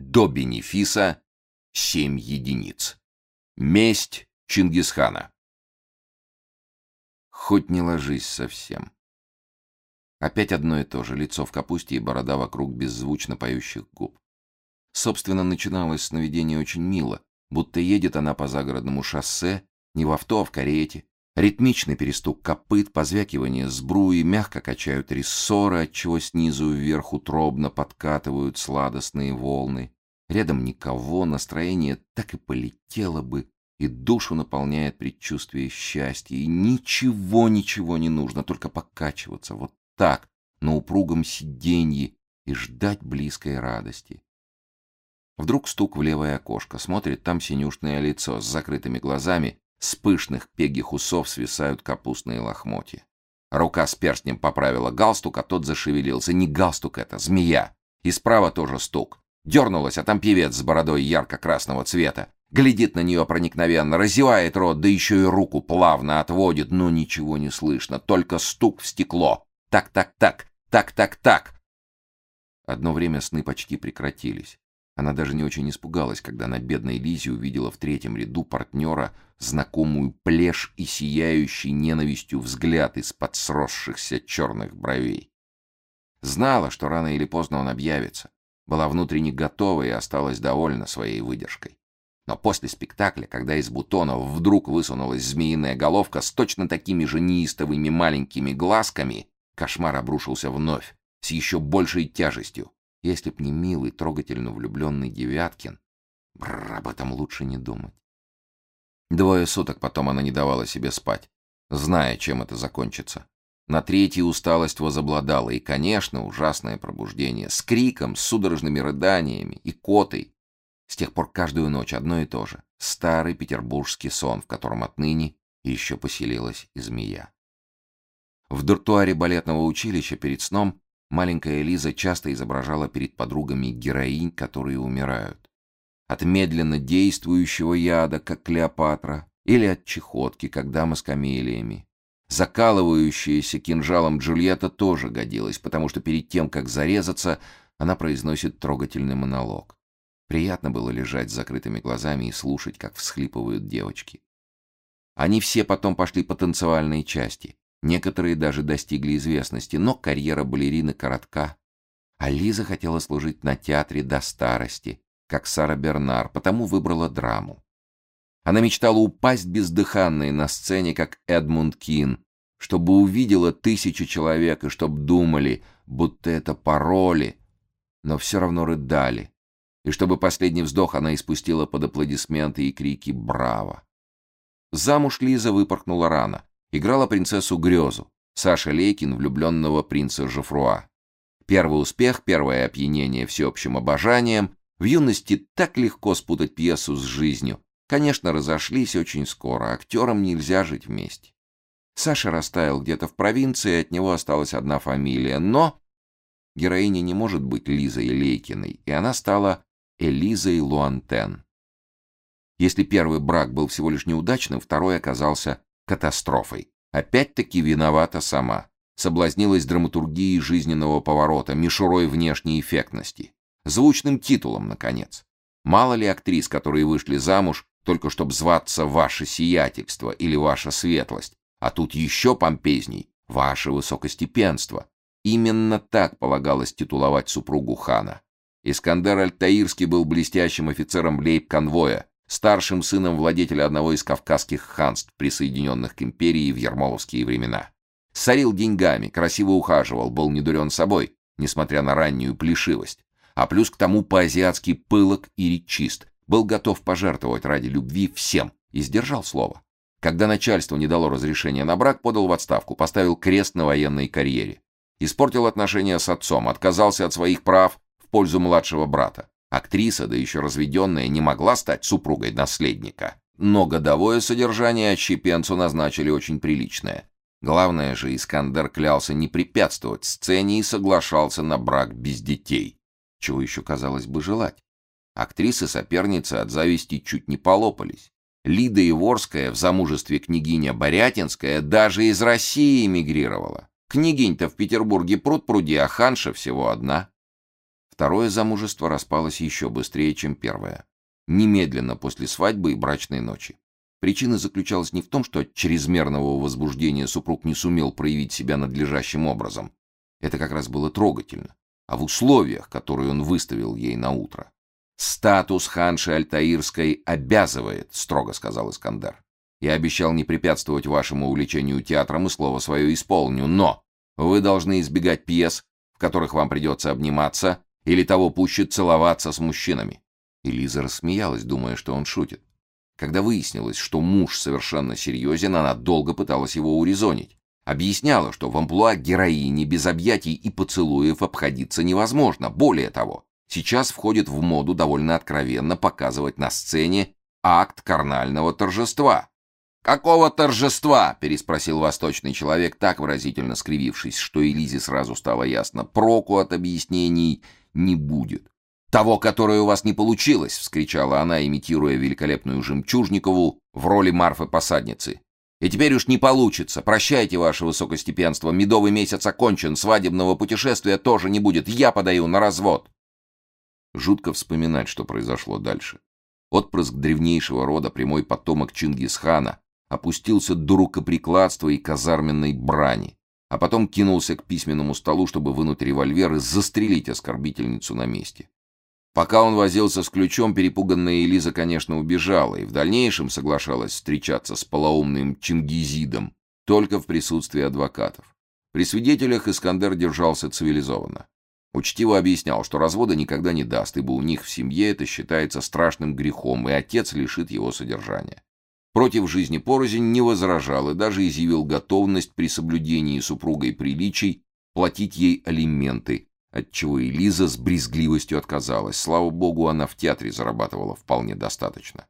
До бенефиса 7 единиц. Месть Чингисхана. Хоть не ложись совсем. Опять одно и то же, лицо в капусте и борода вокруг беззвучно поющих губ. Собственно, начиналось сновидение очень мило, будто едет она по загородному шоссе, не в авто, а в карете. Ритмичный перестук копыт, позвякивание сбруи, мягко качают рессоры, отчего снизу вверх утробно подкатывают сладостные волны. Рядом никого, настроение так и полетело бы, и душу наполняет предчувствие счастья, и ничего, ничего не нужно, только покачиваться вот так, на упругом сиденье, и ждать близкой радости. Вдруг стук в левое окошко, смотрит там синюшное лицо с закрытыми глазами, с пышных пегих усов свисают капустные лохмотья. Рука с перстнем поправила галстук, а тот зашевелился. Не галстук это, змея. И справа тоже стук. Дернулась, а там певец с бородой ярко-красного цвета. Глядит на нее проникновенно, разевает рот, да еще и руку плавно отводит, но ничего не слышно, только стук в стекло. Так-так-так, так-так-так. Одно время сны почти прекратились. Она даже не очень испугалась, когда на бедной Лизе увидела в третьем ряду партнера знакомую плешь и сияющий ненавистью взгляд из-под сросшихся черных бровей. Знала, что рано или поздно он объявится. Была внутренне готова и осталась довольна своей выдержкой. Но после спектакля, когда из бутонов вдруг высунулась змеиная головка с точно такими же неистовыми маленькими глазками, кошмар обрушился вновь, с еще большей тяжестью. Если б не милый, трогательно влюбленный Девяткин, бррр, об этом лучше не думать. Двое суток потом она не давала себе спать, зная, чем это закончится. На третий усталость возобладала, и, конечно, ужасное пробуждение, с криком, с судорожными рыданиями и котой. С тех пор каждую ночь одно и то же. Старый петербургский сон, в котором отныне еще поселилась и змея. В дуртуаре балетного училища перед сном Маленькая Лиза часто изображала перед подругами героинь, которые умирают. От медленно действующего яда, как Клеопатра, или от чехотки, как дама с камелиями. Закалывающаяся кинжалом Джульетта тоже годилась, потому что перед тем, как зарезаться, она произносит трогательный монолог. Приятно было лежать с закрытыми глазами и слушать, как всхлипывают девочки. Они все потом пошли по танцевальной части. Некоторые даже достигли известности, но карьера балерины коротка. А Лиза хотела служить на театре до старости, как Сара Бернар, потому выбрала драму. Она мечтала упасть бездыханной на сцене, как Эдмунд Кин, чтобы увидела тысячи человек и чтобы думали, будто это пароли, но все равно рыдали, и чтобы последний вздох она испустила под аплодисменты и крики «Браво!». Замуж Лиза выпорхнула рано играла принцессу Грезу, Саша Лейкин, влюбленного принца Жофруа. Первый успех, первое опьянение всеобщим обожанием. В юности так легко спутать пьесу с жизнью. Конечно, разошлись очень скоро, актерам нельзя жить вместе. Саша растаял где-то в провинции, от него осталась одна фамилия, но героиня не может быть Лизой Лейкиной, и она стала Элизой Луантен. Если первый брак был всего лишь неудачным, второй оказался катастрофой. Опять-таки виновата сама. Соблазнилась драматургией жизненного поворота, мишурой внешней эффектности. Звучным титулом, наконец. Мало ли актрис, которые вышли замуж, только чтобы зваться «Ваше сиятельство» или «Ваша светлость», а тут еще помпезней «Ваше высокостепенство». Именно так полагалось титуловать супругу хана. Искандер Аль-Таирский был блестящим офицером лейб-конвоя, старшим сыном владетеля одного из кавказских ханств, присоединенных к империи в ермоловские времена. Сорил деньгами, красиво ухаживал, был недурен собой, несмотря на раннюю плешивость. А плюс к тому по-азиатски пылок и речист, был готов пожертвовать ради любви всем и сдержал слово. Когда начальство не дало разрешения на брак, подал в отставку, поставил крест на военной карьере. Испортил отношения с отцом, отказался от своих прав в пользу младшего брата. Актриса, да еще разведенная, не могла стать супругой наследника. Но годовое содержание отщепенцу назначили очень приличное. Главное же, Искандер клялся не препятствовать сцене и соглашался на брак без детей. Чего еще, казалось бы, желать? Актрисы-соперницы от зависти чуть не полопались. Лида Иворская в замужестве княгиня Борятинская даже из России эмигрировала. Княгинь-то в Петербурге пруд пруди, а ханша всего одна. Второе замужество распалось еще быстрее, чем первое. Немедленно после свадьбы и брачной ночи. Причина заключалась не в том, что от чрезмерного возбуждения супруг не сумел проявить себя надлежащим образом. Это как раз было трогательно. А в условиях, которые он выставил ей на утро. «Статус ханши Альтаирской обязывает», — строго сказал Искандер. «Я обещал не препятствовать вашему увлечению театром и слово свое исполню, но вы должны избегать пьес, в которых вам придется обниматься или того пуще целоваться с мужчинами». И рассмеялась, думая, что он шутит. Когда выяснилось, что муж совершенно серьезен, она долго пыталась его урезонить. Объясняла, что в амплуа героини без объятий и поцелуев обходиться невозможно. Более того, сейчас входит в моду довольно откровенно показывать на сцене акт карнального торжества. «Какого торжества?» — переспросил восточный человек, так выразительно скривившись, что Элизе сразу стало ясно. «Проку от объяснений не будет». «Того, которое у вас не получилось!» — вскричала она, имитируя великолепную Жемчужникову в роли Марфы-посадницы. «И теперь уж не получится. Прощайте, ваше высокостепенство. Медовый месяц окончен, свадебного путешествия тоже не будет. Я подаю на развод!» Жутко вспоминать, что произошло дальше. Отпрыск древнейшего рода, прямой потомок Чингисхана, опустился до рукоприкладства и казарменной брани, а потом кинулся к письменному столу, чтобы вынуть револьвер и застрелить оскорбительницу на месте. Пока он возился с ключом, перепуганная Элиза, конечно, убежала и в дальнейшем соглашалась встречаться с полоумным Чингизидом только в присутствии адвокатов. При свидетелях Искандер держался цивилизованно. Учтиво объяснял, что развода никогда не даст, ибо у них в семье это считается страшным грехом, и отец лишит его содержания. Против жизни порознь не возражал и даже изъявил готовность при соблюдении супругой приличий платить ей алименты, отчего и Лиза с брезгливостью отказалась. Слава богу, она в театре зарабатывала вполне достаточно.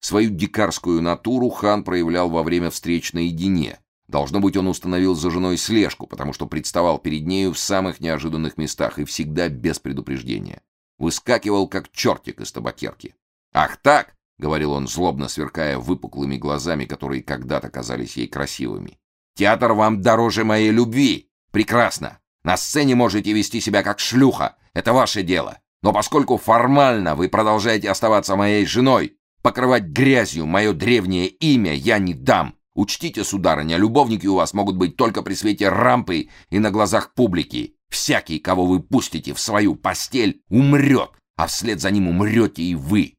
Свою дикарскую натуру хан проявлял во время встреч наедине. Должно быть, он установил за женой слежку, потому что представал перед нею в самых неожиданных местах и всегда без предупреждения. Выскакивал, как чертик из табакерки. «Ах так!» — говорил он, злобно сверкая выпуклыми глазами, которые когда-то казались ей красивыми. «Театр вам дороже моей любви! Прекрасно! На сцене можете вести себя как шлюха, это ваше дело. Но поскольку формально вы продолжаете оставаться моей женой, покрывать грязью мое древнее имя я не дам. Учтите, сударыня, любовники у вас могут быть только при свете рампы и на глазах публики. Всякий, кого вы пустите в свою постель, умрет, а вслед за ним умрете и вы.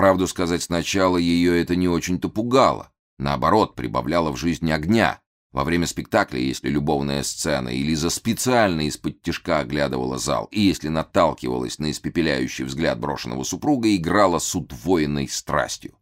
Правду сказать, сначала ее это не очень-то пугало. Наоборот, прибавляло в жизни огня. Во время спектакля, если любовная сцена, или за специально из-под тишка оглядывала зал, и если наталкивалась на испепеляющий взгляд брошенного супруга, играла с удвоенной страстью.